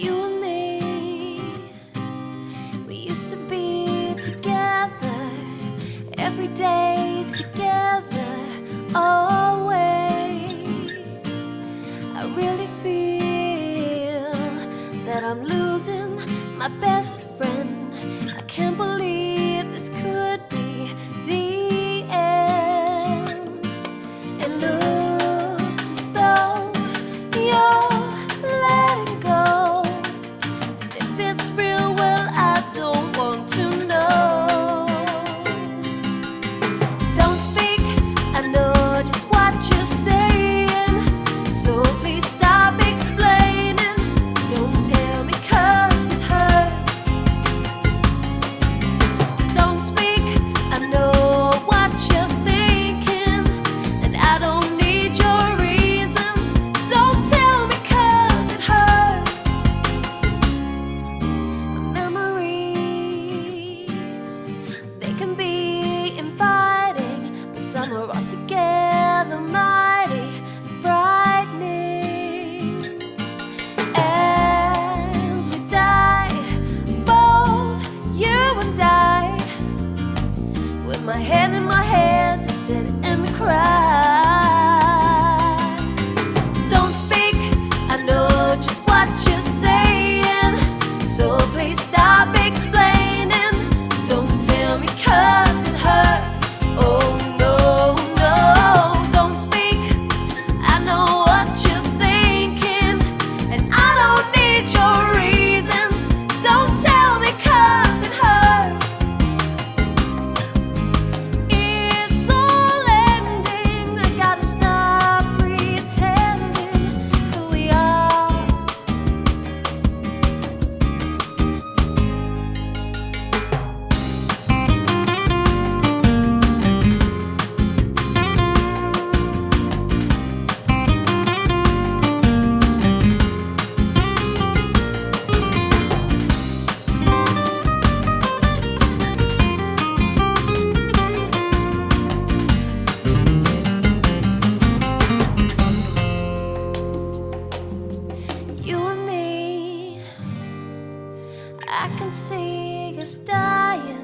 you and me. We used to be together, every day together, always. I really feel that I'm losing my best friend. I can't believe. real way. I can see us dying.